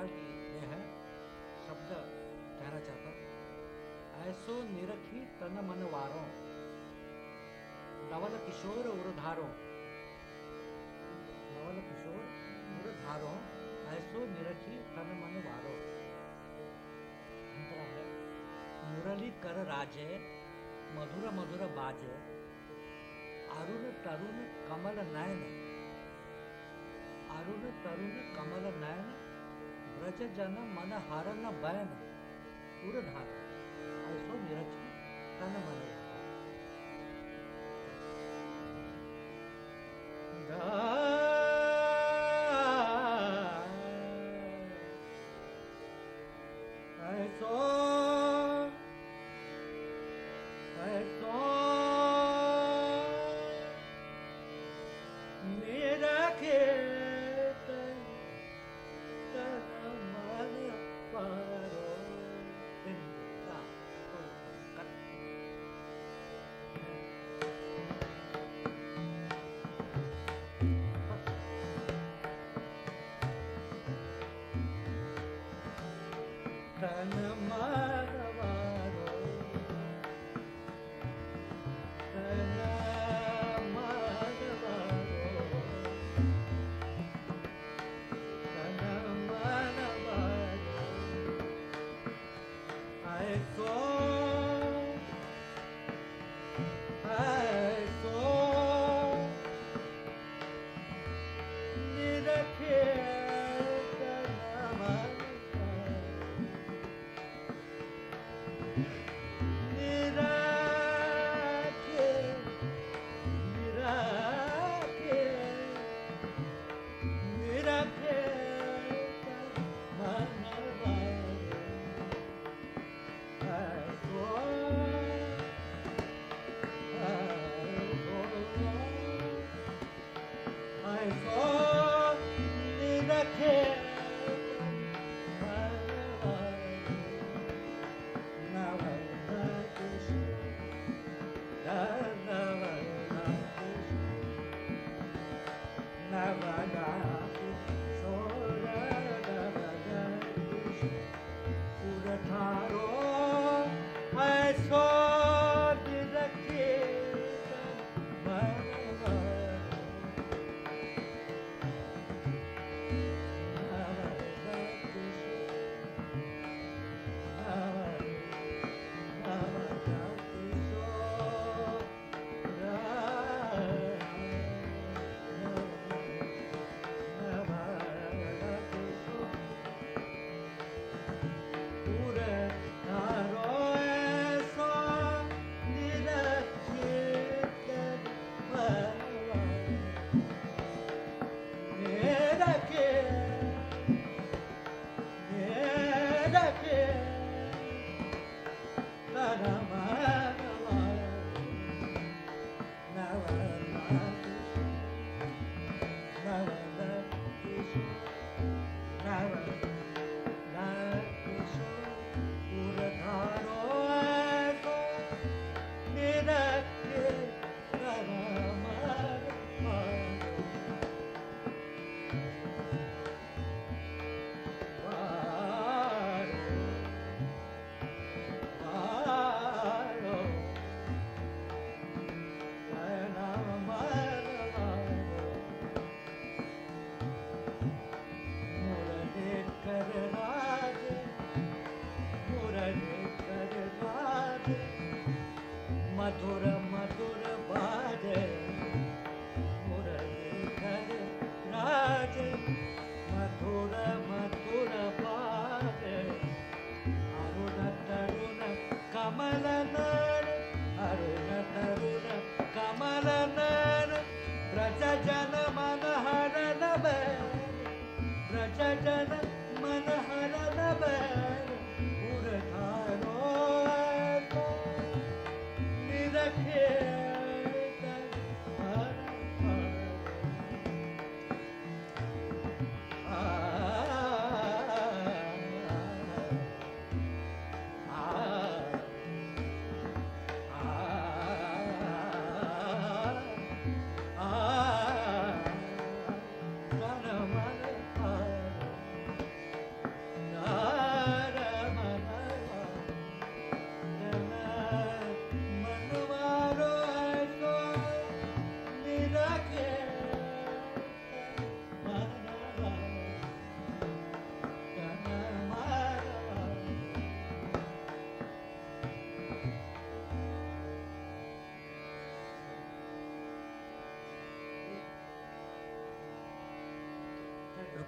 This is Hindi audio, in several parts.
प्रकार की ये है शब्द कहना चाहता ऐसो निरखी तन मन वारो, नवल किशोर उर्धारो नवल किशोर उर्धारो ऐसो निरखी तन मन वारो। है, मुरली कर राजे, मधुर मधुर बाजे, अरुण तरुण कमल नयन। अरुण तरुण कमल नयन ब्रज जाना मन हरन बयन उर्धार ऐसो निरखी तन मन ऐसो मधुर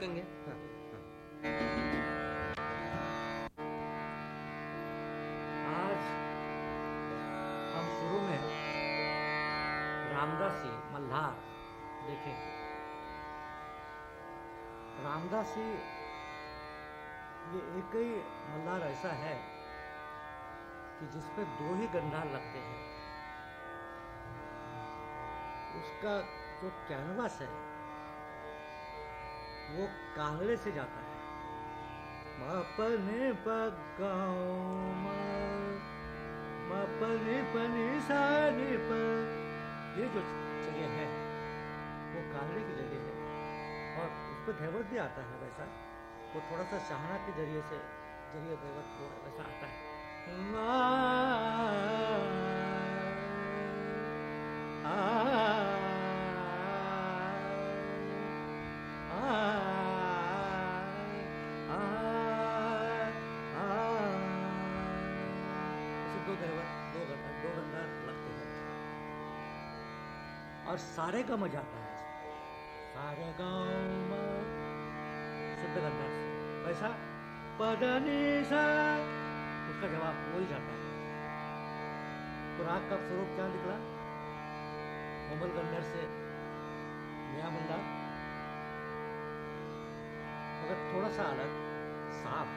रुकेंगे हाँ, आज हम शुरू में रामदासी मल्हार देखें रामदासी ये एक ही मल्हार ऐसा है कि जिस पे दो ही गंधार लगते हैं। उसका जो कैनवास है वो कांगड़े से जाता है मपने पगाओ मपने पने साने पर ये जो जगह है वो कांगड़े की जगह है और उस पर धैवत भी आता है वैसा वो थोड़ा सा शाहना के ज़रिए से ज़रिए धैवत वैसा आता है और सारे का मज़ा आता है। सारे गाँव शुद्ध गंधा वैसा पदनी सा उसका जवाब हो ही जाता है। तो राग का स्वरूप क्या निकला? कोमल गंधर से नया बंदा मगर थोड़ा सा अलग साप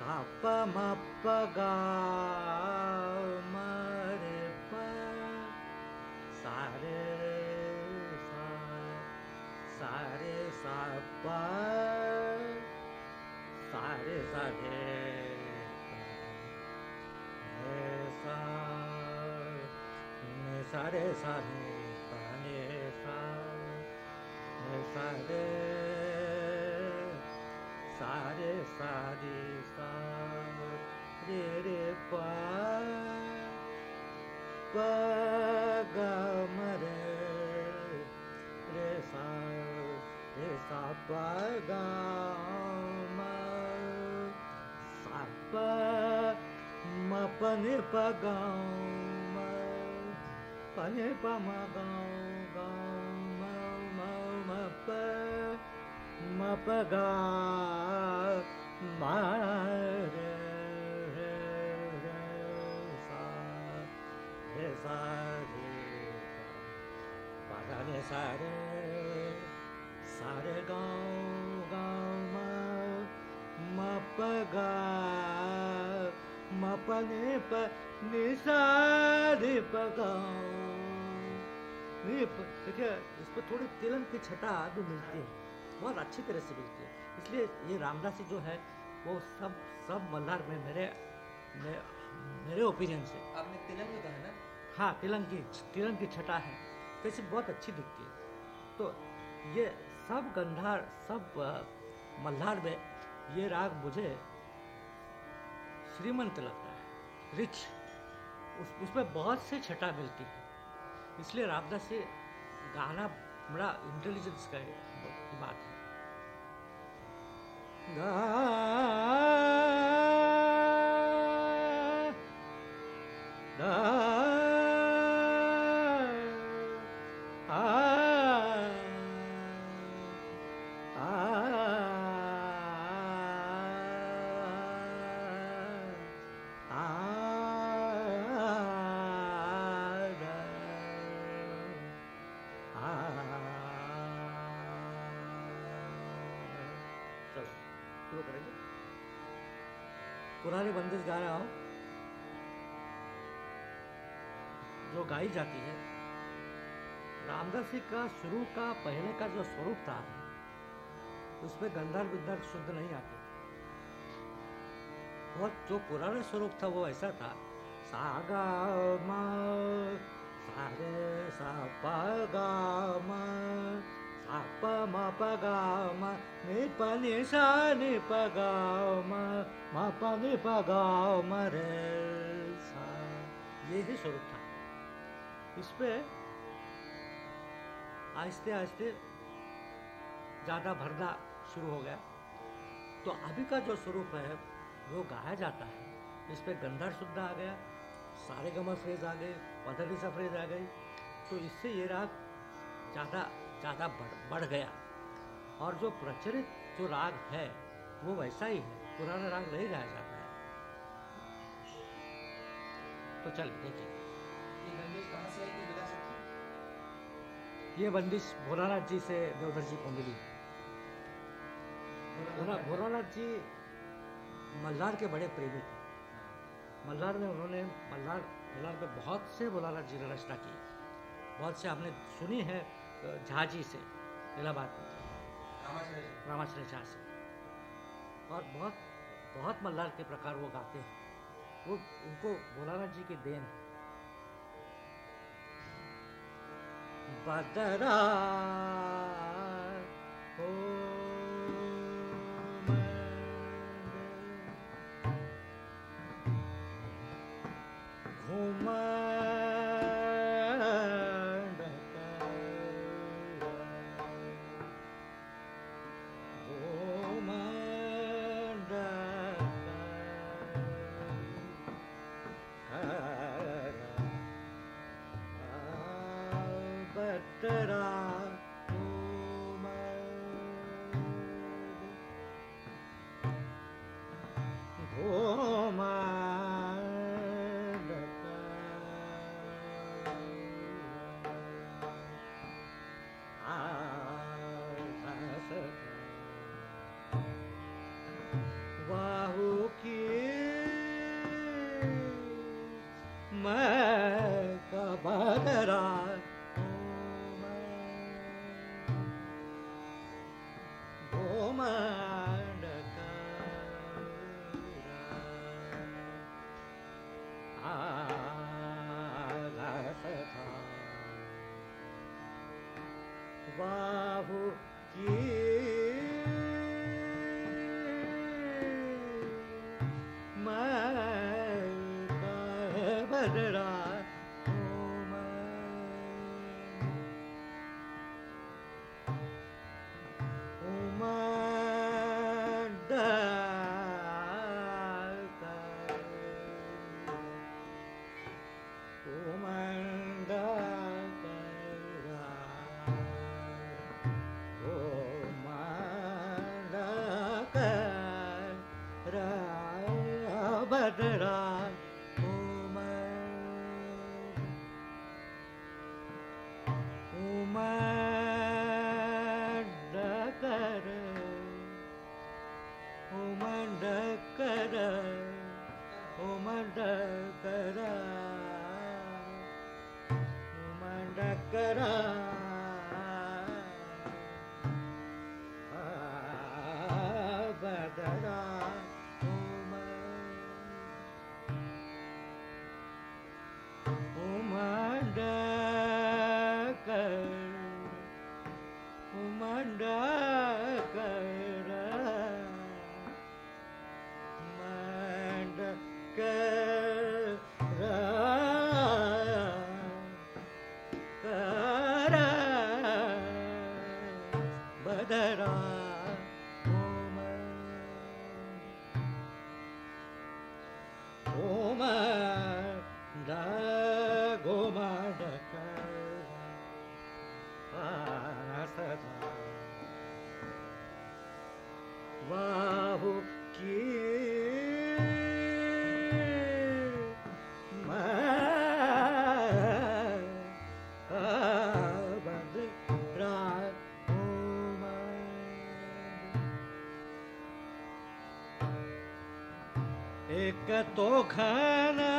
साप मपगा मरे सारे सारे सापा सारे सारे सारे सारे पाने सारे सारे सारे रे प ग रे सा रे गा साप मन पगन गा गा मे रे सा रे प गा रे सा रे सा रे गाउँ गाउँ म म प गा मपने प निशारे देखिए इस पर थोड़ी तिलक की छटा भी मिलती है बहुत अच्छी तरह से मिलती है। इसलिए ये रामदासी जो है वो सब सब मल्हार में मेरे मे, मेरे ओपिनियन से। आपने तिलंग कहा ना हाँ तिलंग की तिलंग की छटा है। तो बहुत अच्छी दिखती है। तो ये सब गंधार, सब मल्हार में ये राग मुझे श्रीमंत लगता है। रिच। उस, उसमें बहुत से छटा मिलती है। इसलिए रामदास से गाना बड़ा इंटेलिजेंस का बात है। पुरानी बंदिश हूँ। जो गाई जाती है रामदासी का शुरू का पहले का जो स्वरूप था, उसमें गंधर विंधर शुद्ध नहीं आते बहुत जो पुराना स्वरूप था, वो ऐसा था सागा सारे सा पा गा प म प ग म म प नि प ग म रे सा। ये ही स्वरूप था। इस पे आहिस्ते आहिस्ते ज़्यादा भरना शुरू हो गया। तो अभी का जो स्वरूप है, वो गाया जाता है। इस पे गंधर शुद्ध आ गया, सारे गमा फ्रेज आ गए पधरी सा फ्रेज आ गई। तो इससे ये राग ज़्यादा ज़्यादा बढ़ बढ़ गया। और जो प्रचलित जो राग है वो वैसा ही है। पुराना राग नहीं गाया जाता है। तो चल देखिए। ये बंदिश भोलानाथ जी से देवधर जी को मिली। भोलानाथ जी। मल्हार के बड़े प्रेमी थे। मल्हार में उन्होंने मल्हार मल्हार में बहुत से भोलानाथ जी ने रचना की। बहुत से हमने सुनी है झाजी से इलाहाबाद में। रामाश्रय झा से। और बहुत बहुत मल्लार के प्रकार वो गाते हैं। वो उनको भोलानाथ जी की देन है। बदरा Lord. तो घन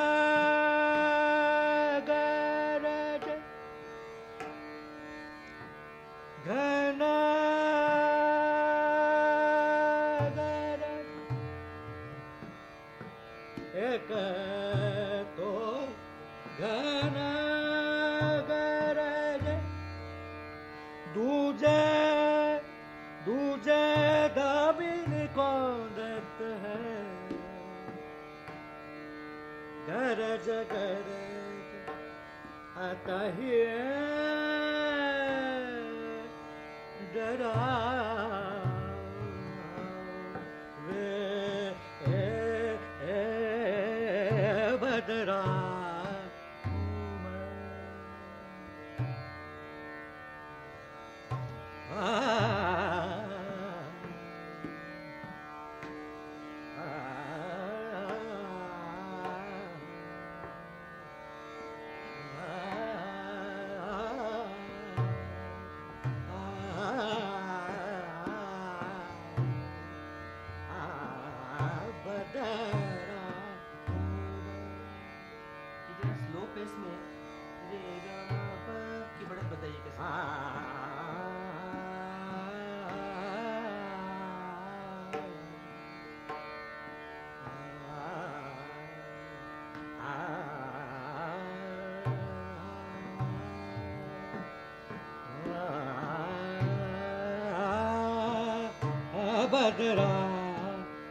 दरा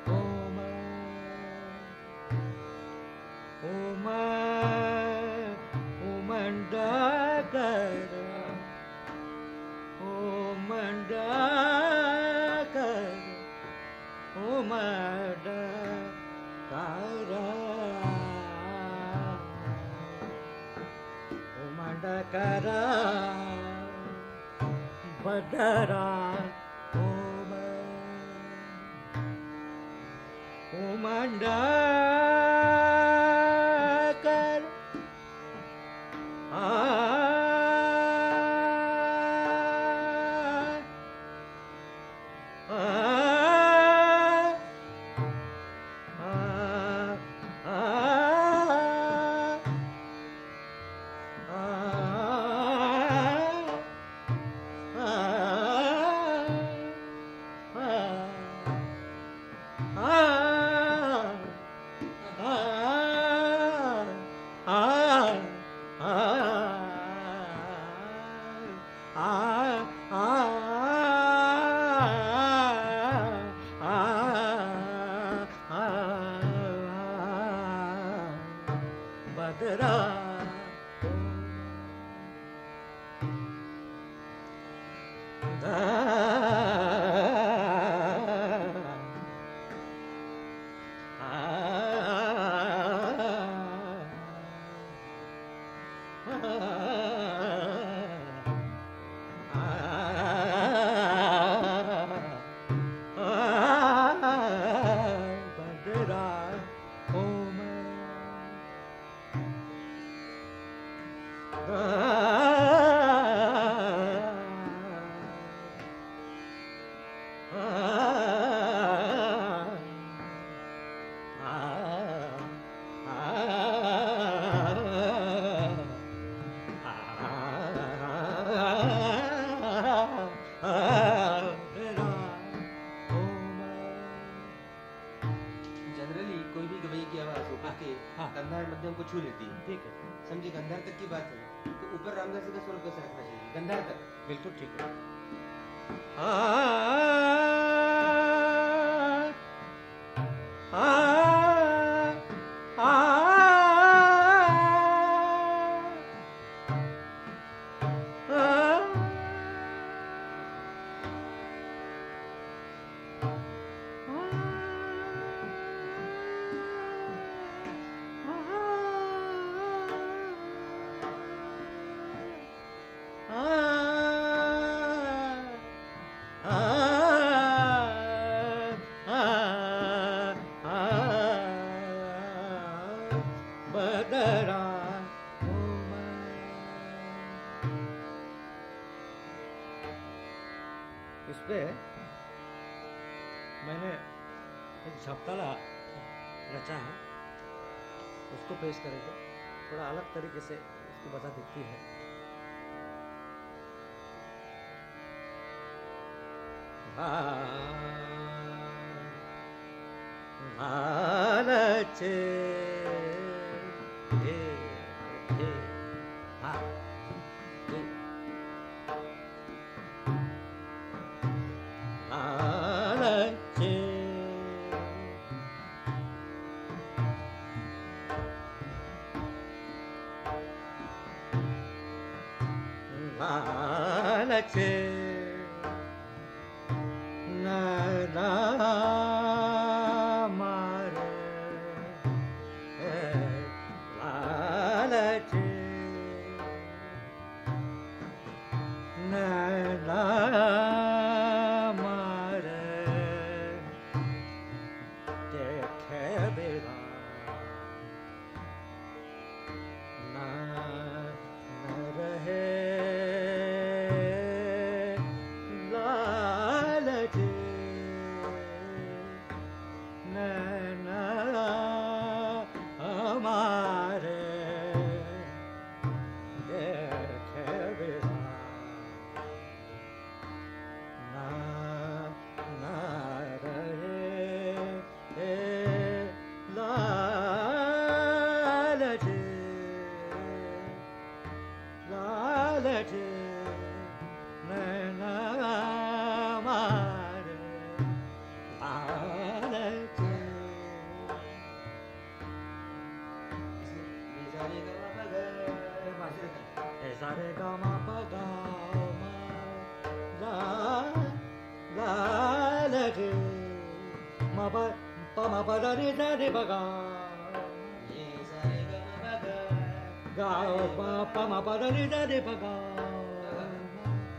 उम उम उमण्ड उमण्ड उमण्ड करा बदरा पे मैंने एक झपताला रचा है, उसको पेश करेंगे। थोड़ा अलग तरीके से उसको बता देती है। भारत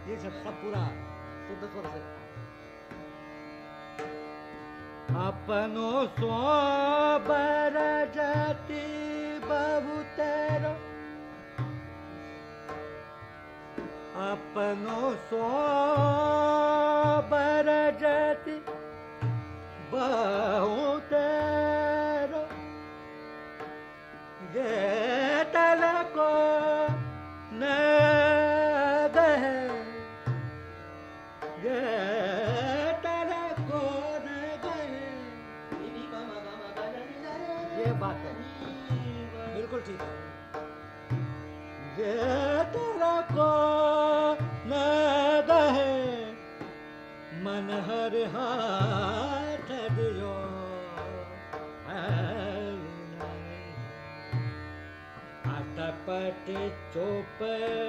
ये सब सब पूरा शुद्ध स्वर से अपनो सो बर जाति बहुतर अपनो सो तल को न तल को न बिल्कुल ठीक ये तेरा को न गए मन हर हाथ चोप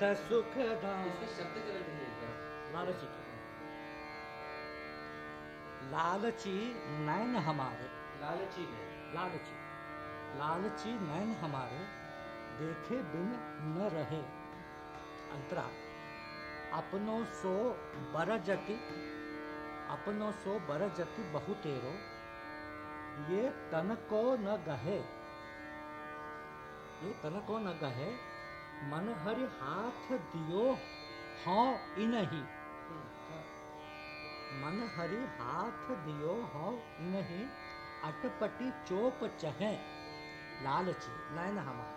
सुखदा बार लालची लालची नैन हमारे। लालची लालची। लालची नैन हमारे देखे बिन न रहे। अंतरा अपनो सो बरजति अपनो सो बरजति बहुतेरो ये तन को न गहे। ये तन को न गहे मन हरि हाथ दियो हाँ इनही। मन हरि हाथ दियो, हो नहीं अटपटी चोप चहे, लालची। नैन हमार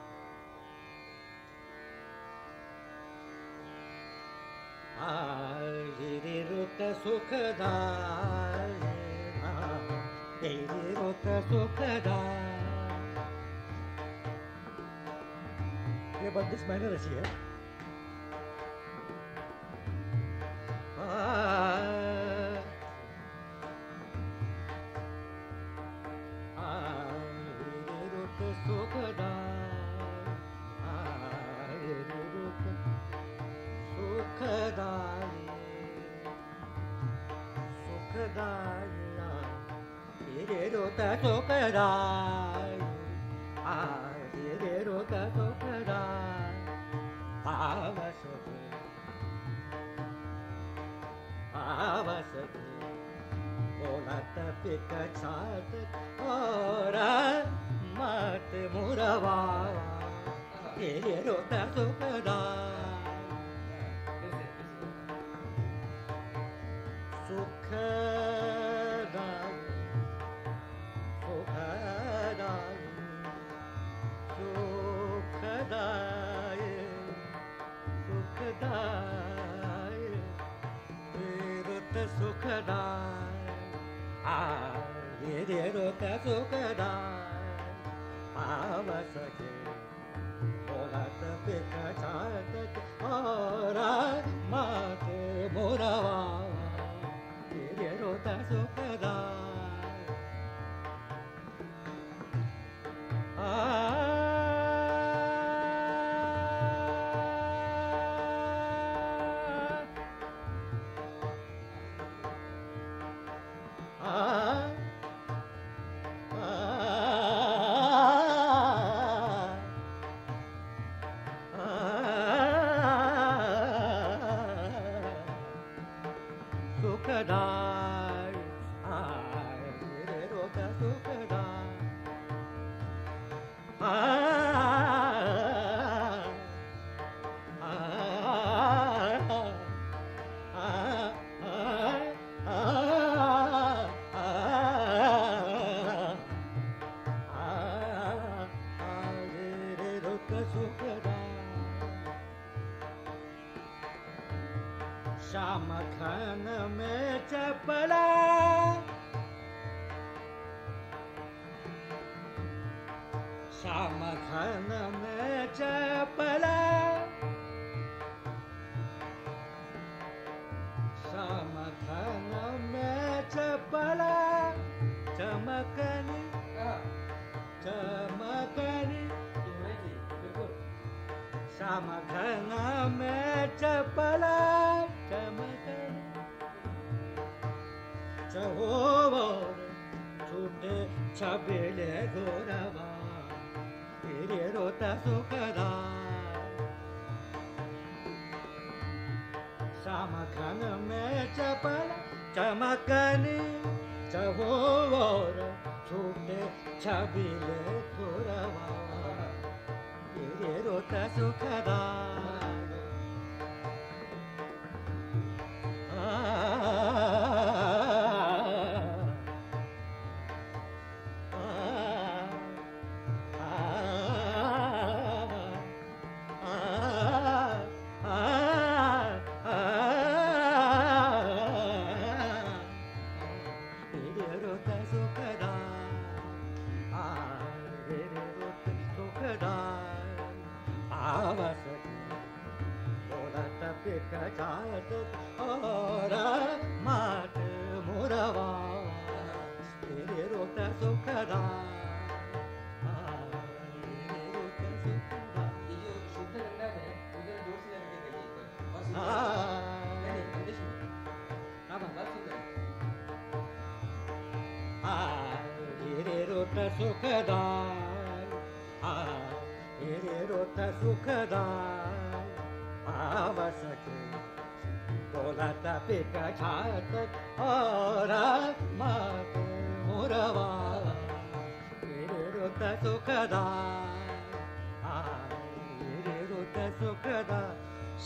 रे रुत सुखदार तेरे रुत सुखदार ये बंदिश मैंने रची है आ,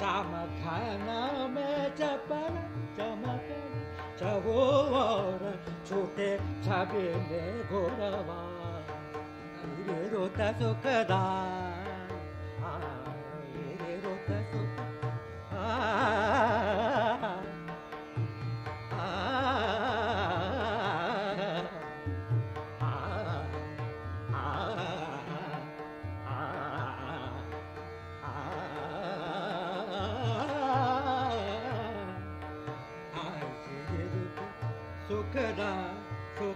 सामखाना में चपल चमक छो और छूटे छबे में घोरवा रे रोता सुखदा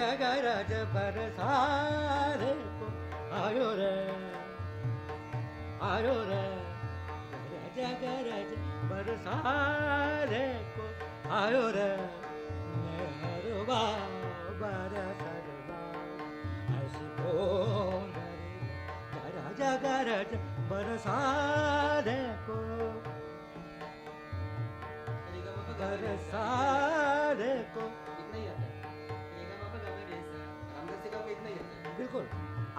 गरज पर आयोगर सारो हर बाशो घरा जागरज पर सारे को गर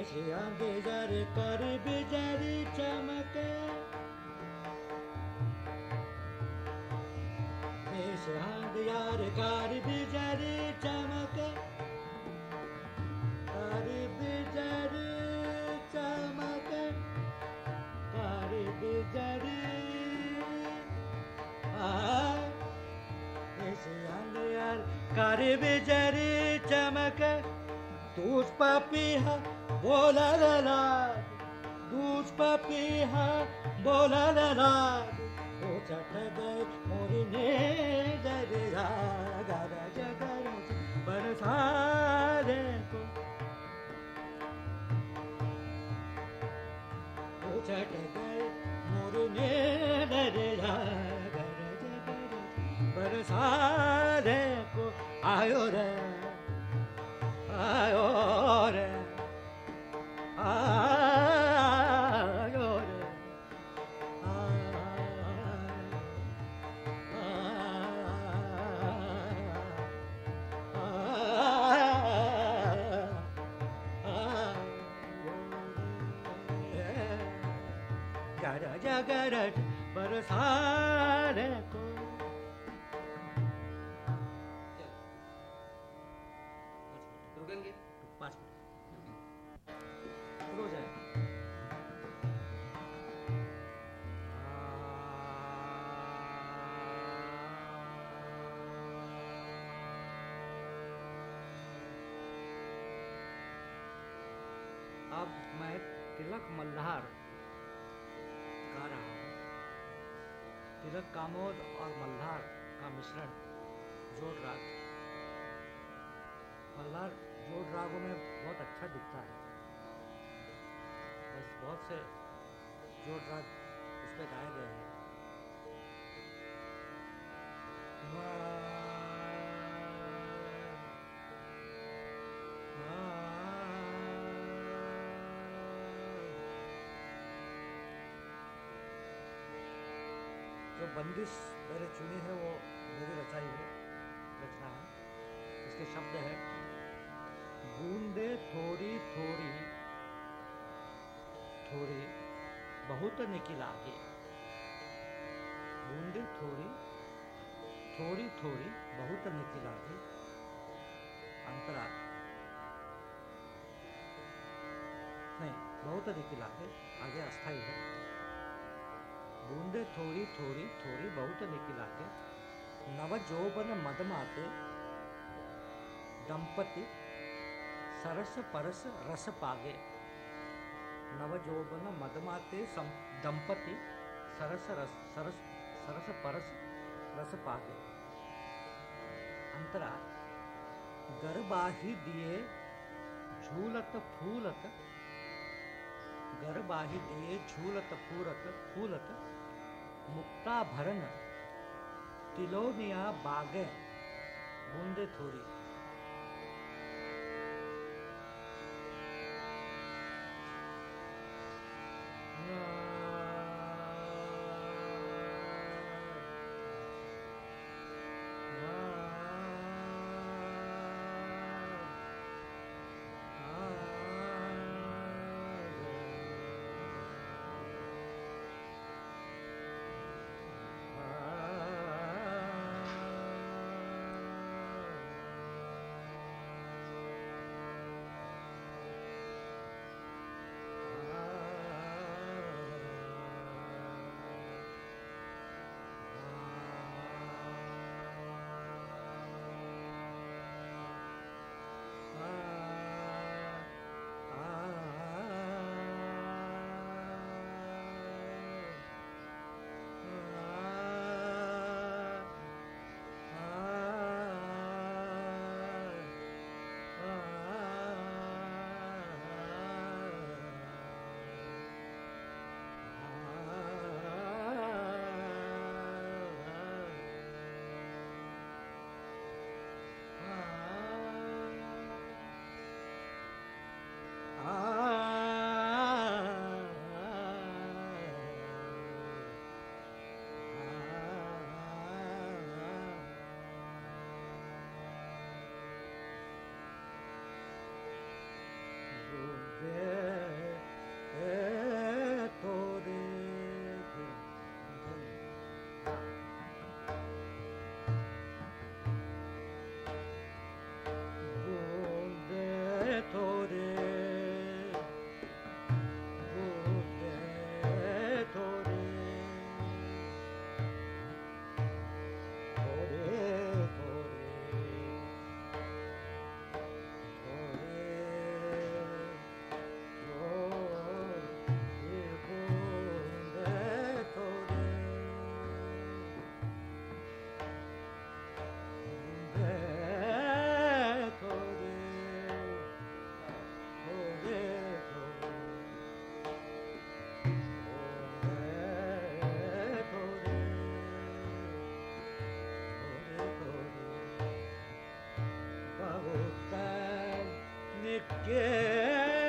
बरसारे बेजर कर बिजरी चमके। श्याम यार कर बिजरी चमके। कर बिजरी चमके। कर बिजरी आ। यार कर बिजरी चमके। दूस पपीहा बोला लला दूस पपीहा बोला लला ओ चट गए मोरी ने दरिया गर जगर बरसारे को। ओ चट गए मोरी ने दरिया गर जगर बरसारे को। आयो रे। जगर उस पर गाए गए हैं। जो बंदिश मैंने चुनी है, वो मेरी रचाई है, रचना है। इसके शब्द है, बूंदे थोड़ी थोड़ी थोड़ी बहुत निकल आगे बूंदे थोड़ी थोड़ी थोड़ी, बहुत निकल आगे अंतरा नहीं, बहुत निकल आगे अस्थाई है। बूंदे थोड़ी थोड़ी थोड़ी, बहुत निकल आगे नव जोबन मदमाते, दंपति, सरस परस रस पागे। नवजोबन मदमाते दंपति सरस रस सरस सरस परस रस पागे अंतरा गरबाही दिए झूलत फूलत गरबाही दिए झूलत फूरत फूलत मुक्ता भरन तिलोनिया बागे, बूंदे थोड़ी diretore yeah.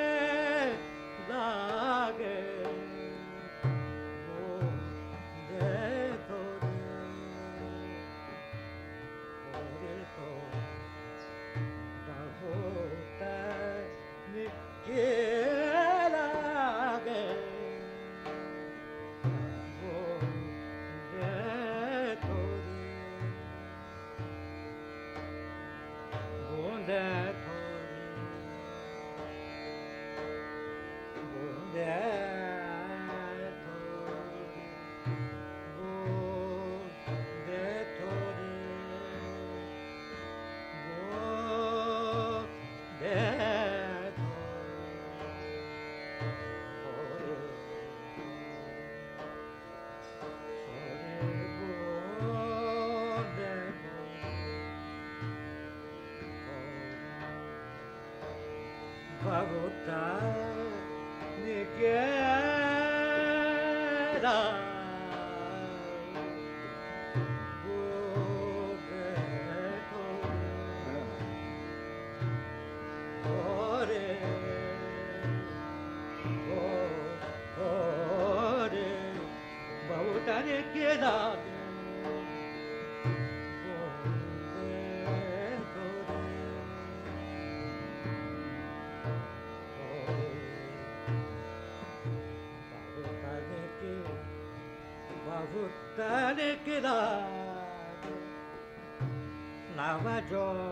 Love, love, Jones.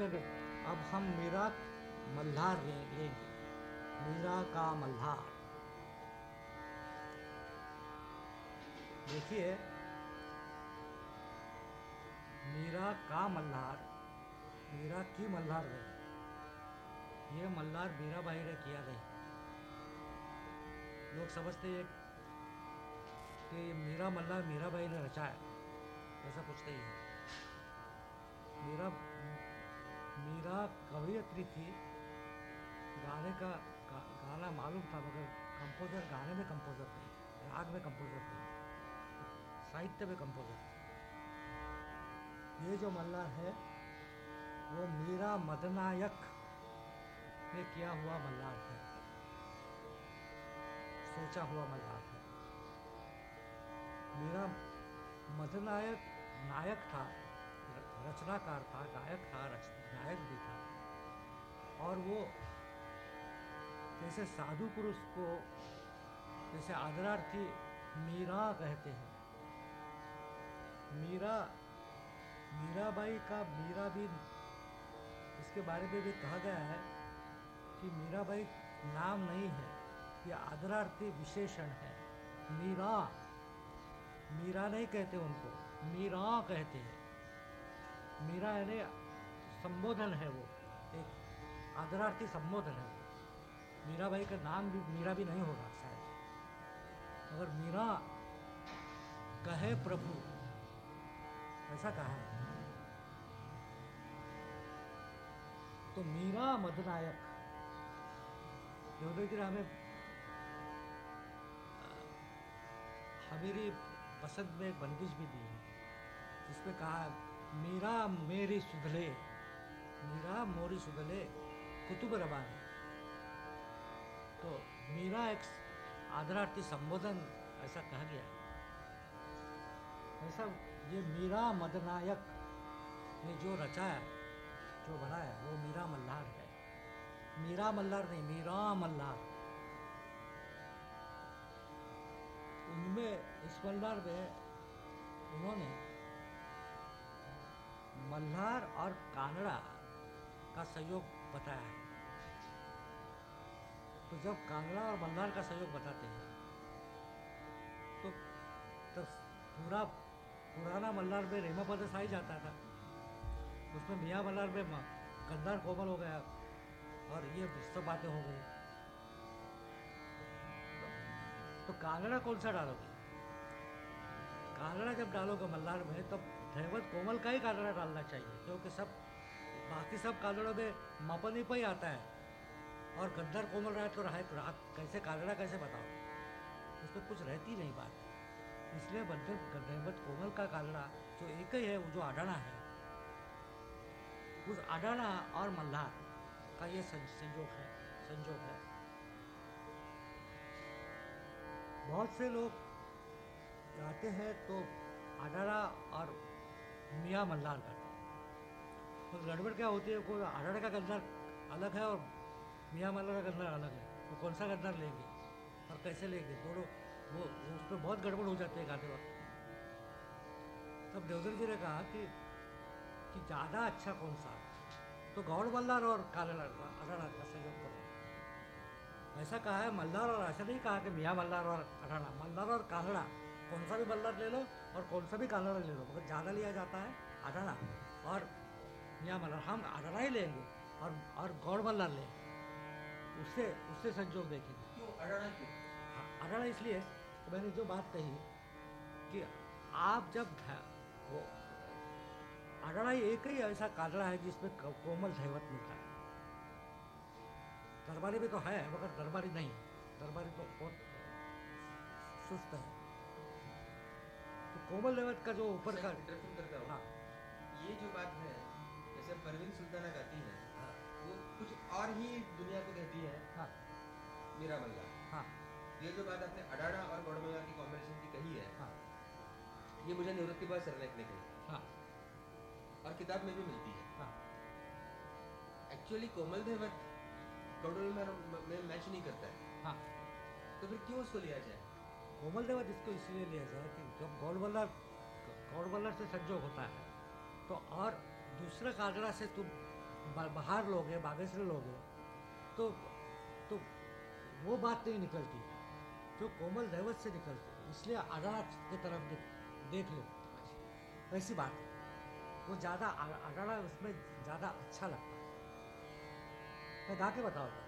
रुकेंगे अब हम मीरा मल्हार लेंगे। मीरा का मल्हार। देखिए, मीरा का मल्हार, मीरा की मल्हार नहीं ये मल्हार मीराबाई ने किया नहीं। लोग समझते हैं कि मीरा मल्हार मीराबाई ने रचा है। ऐसा कुछ नहीं है। कवियत्री थी। गाने का गा, गाना मालूम था मगर कंपोजर गाने में कंपोजर थे राग में कंपोजर थे साहित्य में कंपोजर थे। ये जो मल्लार है वो मीरा मदनायक ने किया हुआ मल्लार है। सोचा हुआ मल्लार है। मेरा मदनायक नायक था रचनाकार था गायक था नायक भी था। और वो जैसे साधु पुरुष को जैसे आदरार्थी मीरा कहते हैं। मीरा, मीराबाई का मीरा भी इसके बारे में भी कहा गया है कि मीराबाई नाम नहीं है, ये आदरार्थी विशेषण है। मीरा मीरा नहीं कहते उनको, मीरा कहते हैं। मीरा यानी संबोधन है वो, एक आदरार्थी संबोधन है। वो मीराबाई का नाम भी, मीरा भी नहीं होगा शायद। मगर मीरा कहे प्रभु, ऐसा कहा है। तो मीरा मदनायक योगेंद्र हमें, हमेरी पसंद में एक बंदिश भी दी है, जिसमें कहा, मीरा मेरी सुधले, मीरा मोरी सुधले कुतुब रबानी तो मीरा एक आदरार्थी संबोधन ऐसा कहा गया है। ऐसा ये मीरा मदनायक ने जो रचाया जो बनाया वो मीरा मल्हार है। मीरा मल्हार नहीं, मीरा मल्हार उनमें इस मल्हार में उन्होंने मल्हार और कानड़ा का सहयोग बताया है। तो जब कांगड़ा और मल्हार का सहयोग बताते हैं तो तो पूरा पुराना मल्लार में रेमा पदस आ ही जाता था। उसमें मियाँ मल्लार में गंधार कोमल हो गया और ये सब बातें हो गई। तो कांगड़ा कौन सा डालोगे? कांगड़ा जब डालोगे मल्लार में, तब धैवत कोमल का ही कांगड़ा डालना चाहिए, क्योंकि सब बाकी सब कांगड़ों में मपनी पर ही आता है। और गंधार कोमल रहा तो रहा तो रहा कैसे कांगड़ा कैसे बताओ? उसमें कुछ रहती नहीं बात। इसलिए बंधन धैवत कोमल का कांगड़ा जो एक ही है, वो जो अडाना है, उस अडाना और मल्हार का ये सं- संयोग है संयोग है। बहुत से लोग जाते हैं तो अडाड़ा और मियाँ मल्हार करते हैं। तो गड़बड़ क्या होती है? कोई अडाड़ा का गंधार अलग है और मियाँ मल्हार का गंधार अलग है। तो कौन सा गंधार लेंगे? और कैसे लेंगे? दोनों, वो वो उसमें बहुत गड़बड़ हो जाती है गाते वक्त। तब देवधर जी ने कहा कि कि ज़्यादा अच्छा कौन सा? तो गौड़ मल्हार और काले अडाड़ा का सहयोग करो। ऐसा कहा है मल्हार और ऐसा नहीं कहा कि मियाँ मल्लार और अडाड़ा मल्हार और कालड़ा कौन सा भी मल्लार ले लो और कौन सा भी कालड़ा ले लो, मगर ज़्यादा लिया जाता है अडाड़ा और मियाँ मल्लार, हम अडाड़ा ही लेंगे और और गौड़ मल्लार लेंगे। उससे उससे संजोग देखेंगे क्यों? अडाड़ा क्यों? हाँ, इसलिए कि मैंने जो बात कही कि आप जब वो अडाड़ा एक ही ऐसा कागड़ा है जिसमें कोमल धैवत मिलता है। दरबारी भी तो है मगर दरबारी नहीं। दरबारी तो बहुत सुस्त है। तो कोमल धैवत का जो ऊपर का हूँ। ये जो बात है जैसे परवीन सुल्ताना गाती है कुछ और ही दुनिया को कहती है। हाँ। मीरा मल्ला हाँ। ये जो बात आपने अडाड़ा और गौड़मल्ला की कॉम्बिनेशन की कही है हाँ। ये मुझे निवृत्ति बाबा सरनाइक ने कही हाँ। और किताब में भी मिलती है। हाँ। एक्चुअली कोमल देवत गौड़मल में, में मैच नहीं करता है। हाँ। तो फिर क्यों उसको लिया जाए? कोमल देवत इसको इसलिए लिया जाए कि जब गौड़बल्लर गौड़बल्लर से संजोग होता है तो और दूसरा कागड़ा से तुम बाहर लोगे बागेश्वरी लोगे तो तो वो बात नहीं निकलती जो कोमल दैवत से निकलती है इसलिए अडाड़ा की तरफ़ देख, देख लो। ऐसी बात है। वो ज़्यादा अडाड़ा उसमें ज़्यादा अच्छा लगता है। मैं गा के बताऊँगा।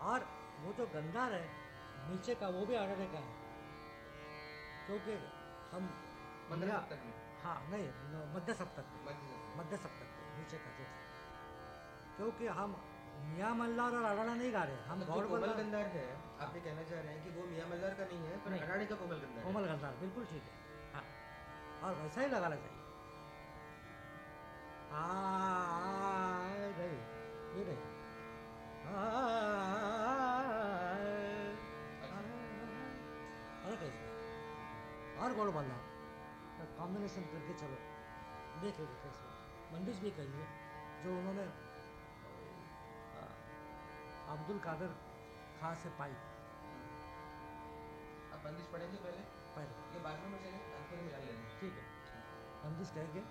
और वो जो गंधार है नीचे का वो भी अडाड़े का है। क्योंकि हम हाँ नहीं मध्य सप्तक मध्य सप्तक। नीचे का जो क्योंकि हम मियाँ मल्हार और अडाड़ा नहीं गा रहे हम मतलब गौड़ कोमल गंधार है आपने कहना चाह रहे हैं कि वो मियाँ मल्लार का नहीं है पर नहीं। अडाड़े का कोमल गंधार है कोमल गंधार बिल्कुल ठीक है हाँ और वैसा ही लगाना चाहिए आ, नहीं ये नहीं अच्छा। अरे कैसे और गौड़ मल्हार कॉम्बिनेशन करके चलो देखेंगे कैसे मंदिर भी कहिए जो उन्होंने अ, अब्दुल कादर खां से पाई। आप बंदिश पढ़ेंगे पहले? पहले। ये बाद में मुझे आँखों मिला लेंगे ठीक है। बंदिश कहेंगे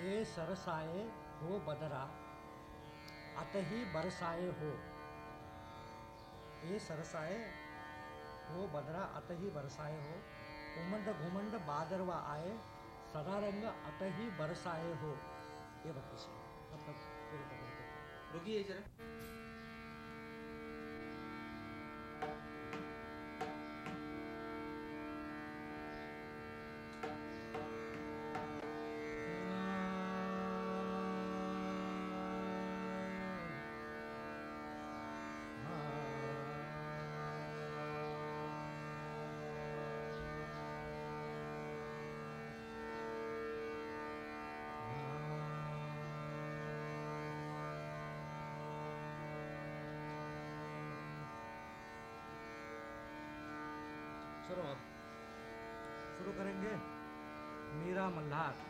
ए सरसाए हो बदरा अतही बरसाए हो। ए सरसाए हो बदरा अतही बरसाए हो। उमंड घुमंड बादरवा आए सदा रंग अतही बरसाए हो। ये बत्तीस है। मतलब रुकिए जरा। अब शुरू करेंगे मीरा मल्हार।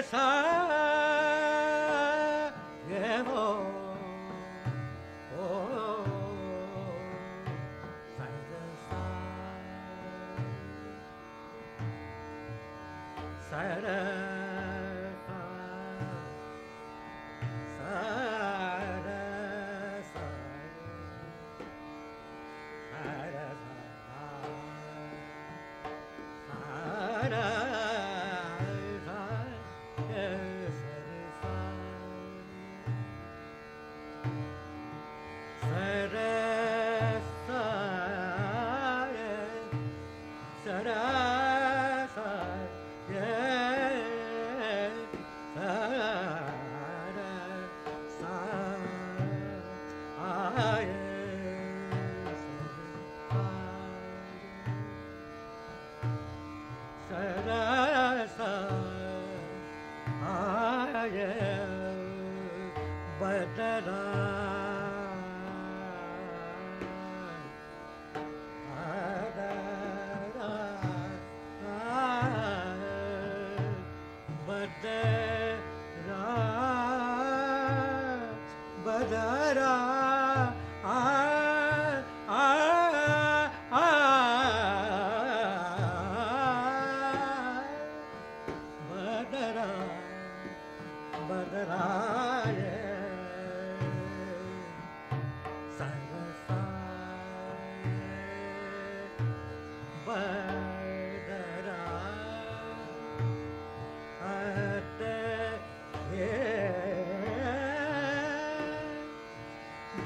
ಸಾರ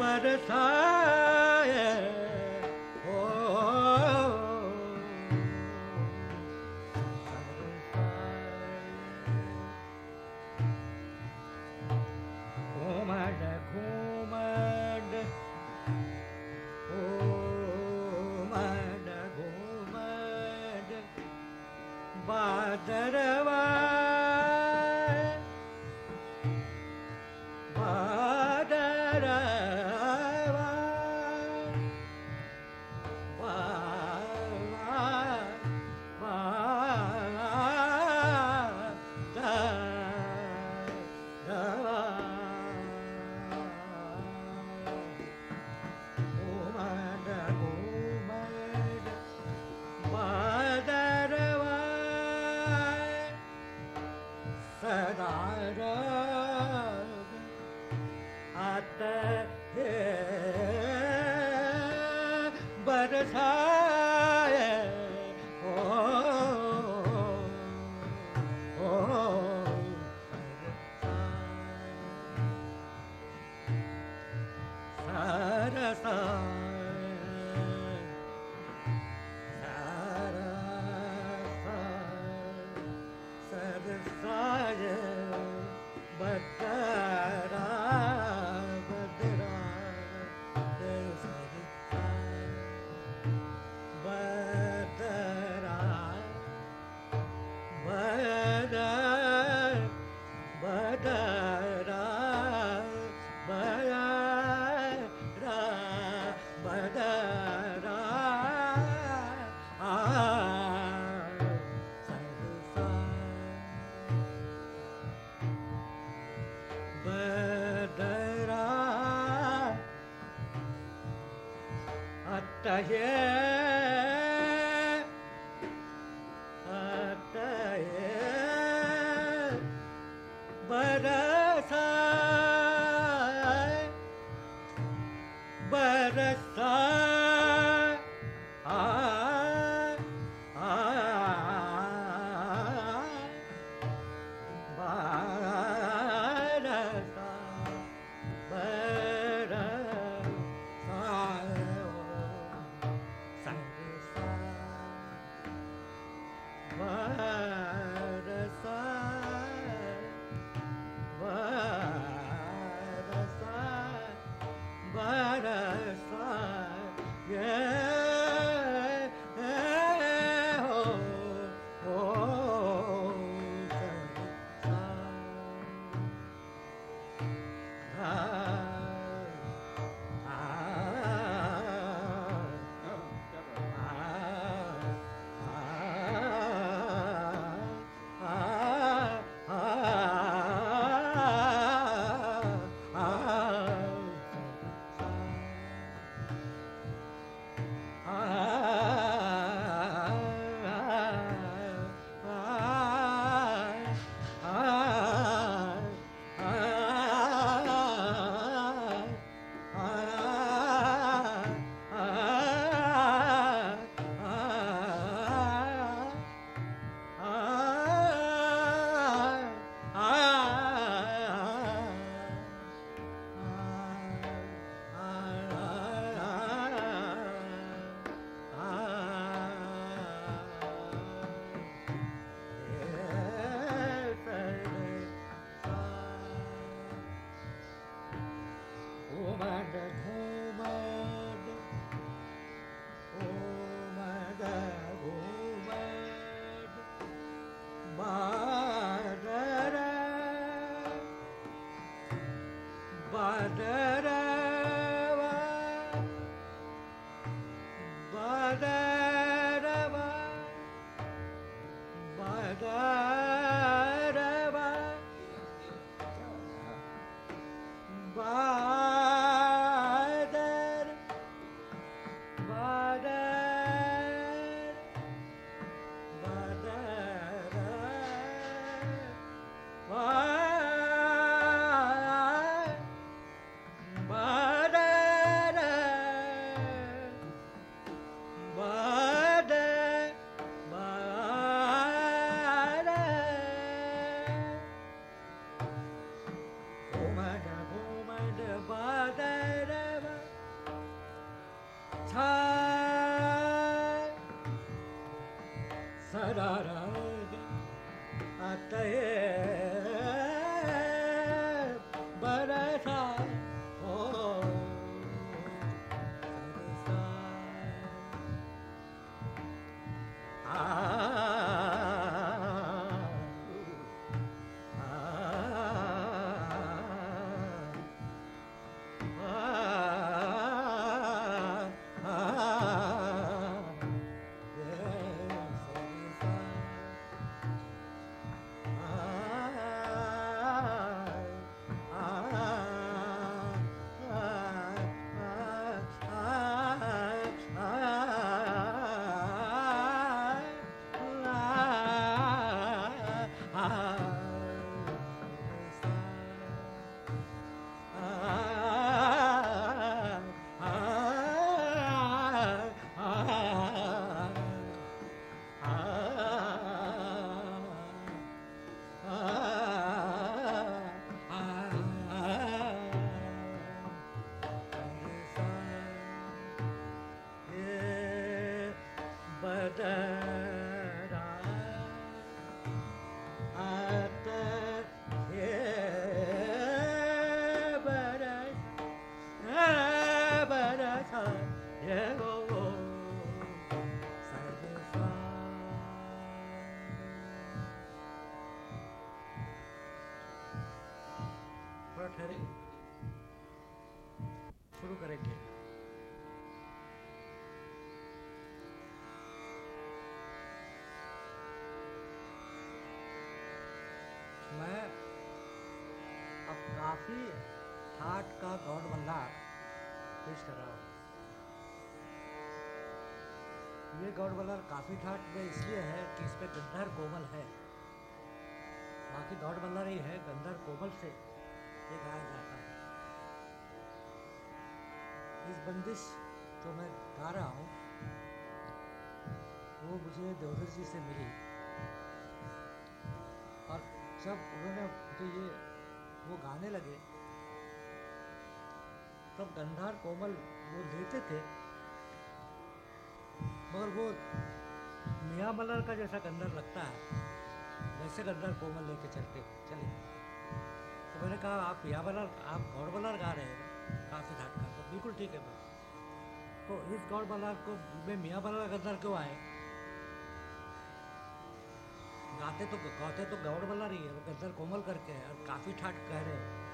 बरसाय Yeah. ठाट का गौड़ मल्हार पेश कर रहा हूँ ये गौड़ मल्हार काफ़ी ठाट में इसलिए है कि इसमें गंधर कोमल है। बाकी गौड़ मल्हार ही है गंधर कोमल से ये गाया जाता है। इस बंदिश जो मैं गा रहा हूँ, वो मुझे देवधर जी से मिली। और जब उन्होंने मुझे ये वो गाने लगे तब गंधार कोमल वो लेते थे, मगर वो मियाँ मलर का जैसा गंधर लगता है, वैसे गंधर कोमल लेके चलते, चले। तो मैंने कहा, आप मियाँ मलर आप गौड़ मलर गा रहे हैं, काफ़ी धाट का तो बिल्कुल ठीक है मैं तो इस गौड़ मलर को, में मियाँ मलर गंधर क्यों आए? गाते तो गाते तो गौड़ वाला ही है, वो गद्दर कोमल करके और काफ़ी ठाट कह रहे हैं।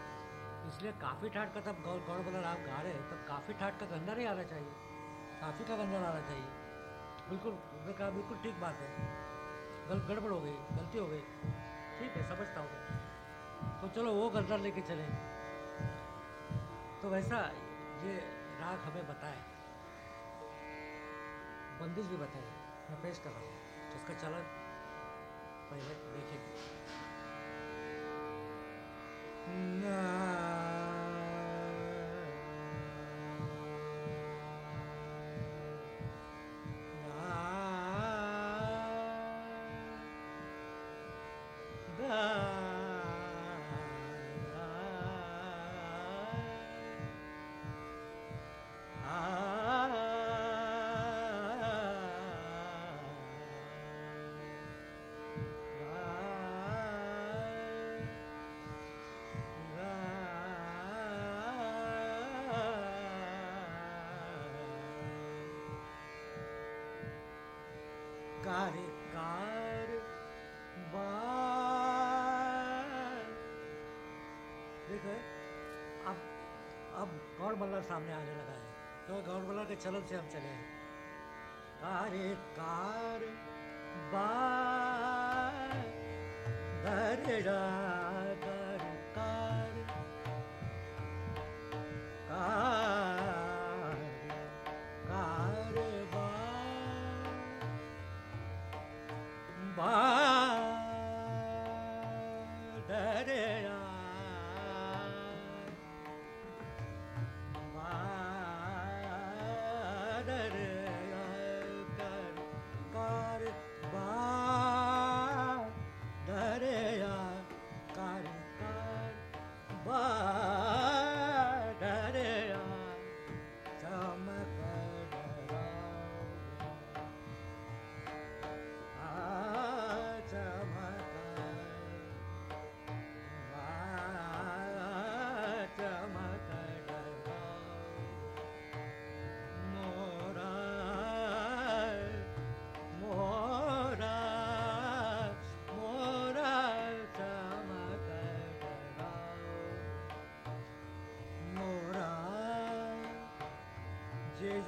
इसलिए काफ़ी ठाट का तब गौड़ गौड़ वाला आप गा रहे हैं, तब काफ़ी ठाट का गंदा नहीं आना चाहिए। काफ़ी का गंदा आना चाहिए। बिल्कुल उसने कहा बिल्कुल ठीक बात है। गल गड़बड़ हो गई, गलती हो गई। ठीक है, समझता हूँ तो चलो, वो गंदा लेके चले। तो वैसा ये राग हमें बताए। बंदिश भी बताए। मैं पेश कर रहा हूँ। जिसका चलन पहले देखेंगे। कार कार देखो, अब अब गौड़ मल्लर सामने आने लगा है। तो गौर बल्ला के चलन से हम चले हैं। कारे कार बार।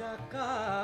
का पत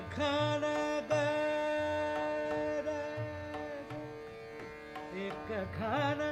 घन घन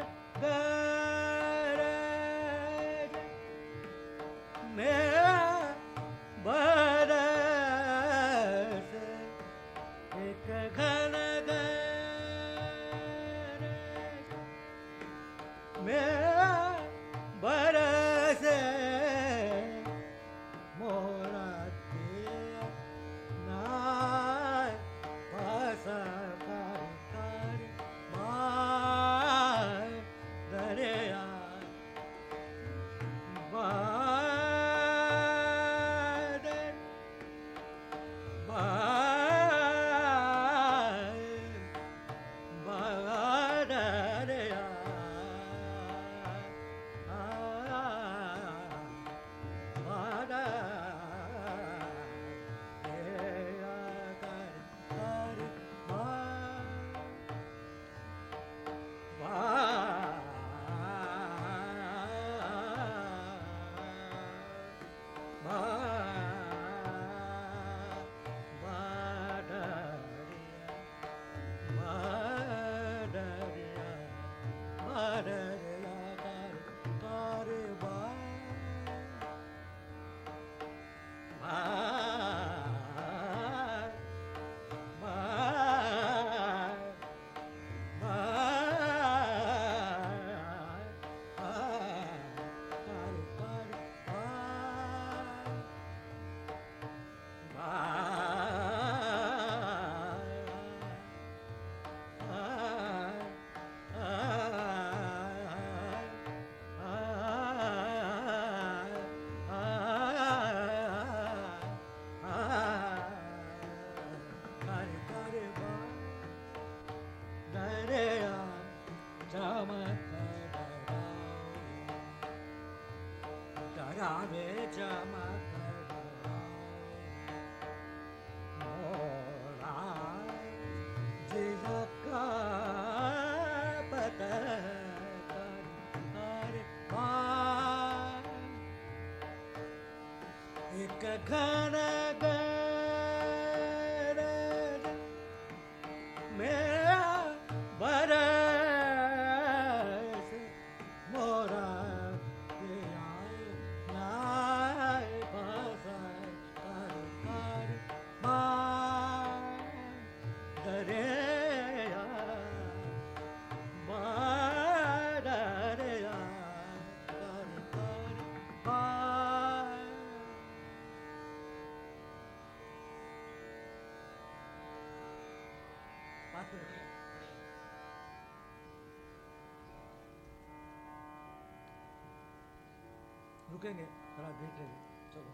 रुकेंगे। थोड़ा देख लेंगे। चलो।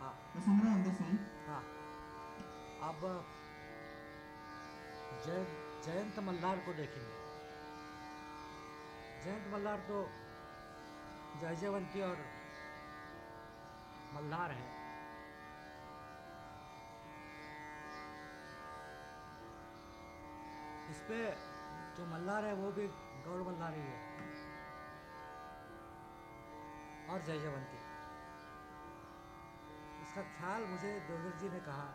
हाँ। हूँ अब जय जयंत मल्लार को देखेंगे। जयंत मल्लार तो जय जयवंती और मल्लार है। इस पे जो मल्लार है वो भी गौड़ मल्लार ही है। और जय जयंती इसका ख्याल मुझे देवदर जी ने कहा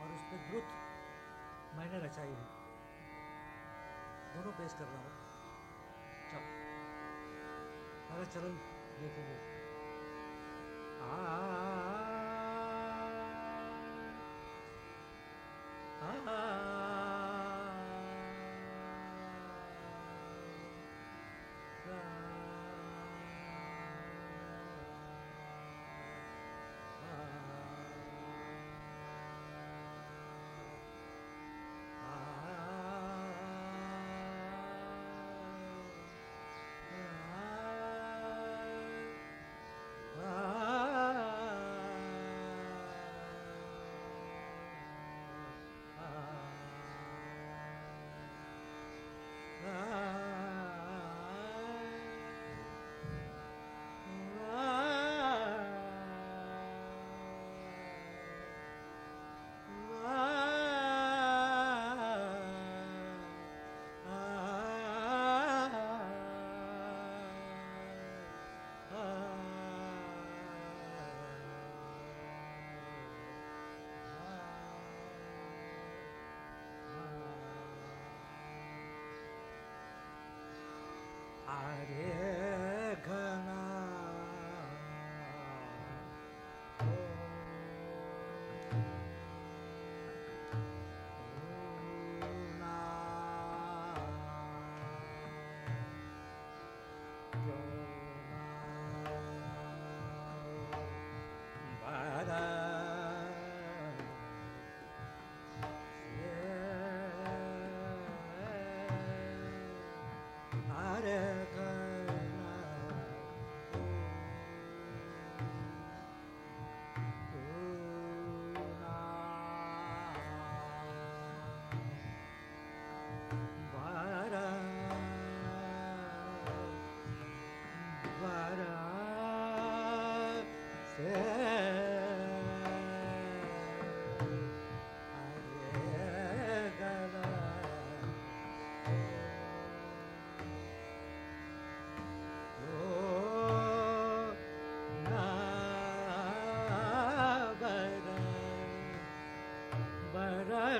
और उस पर द्रुत मैंने रचाई है। दोनों पेश कर रहा हूँ। चलो। चलो चरण देखेंगे। आ roll.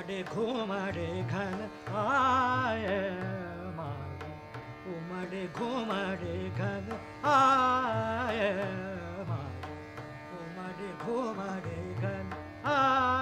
रे घन आमरेमरे घन आमरे घन आ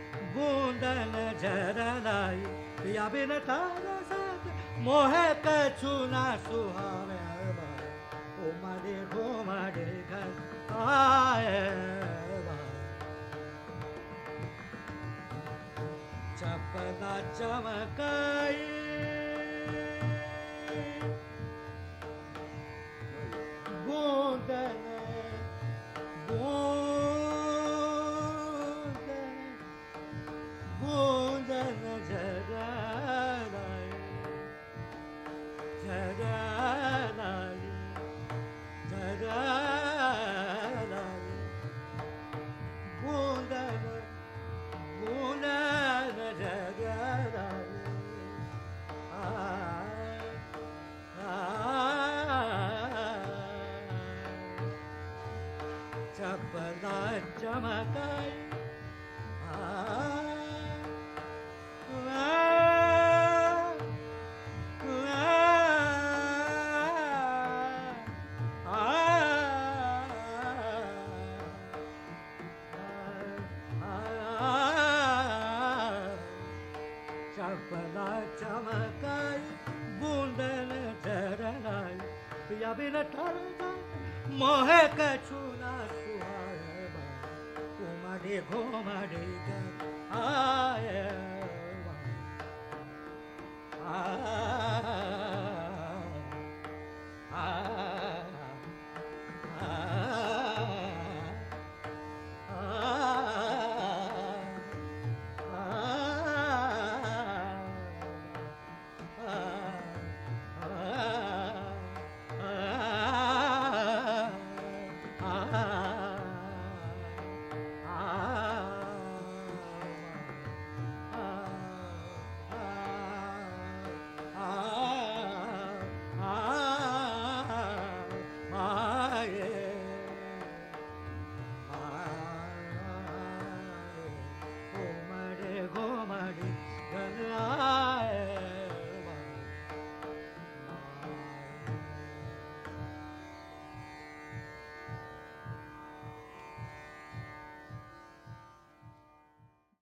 बूंदन झरराए पिया बिन थारा साथ मोहे कछु न सुहावे घुमड़े घुमड़े घर आए चपला चमकाई। बूंदन मोहे कछु ना सुहाए उमड़े घुमड़े ग आए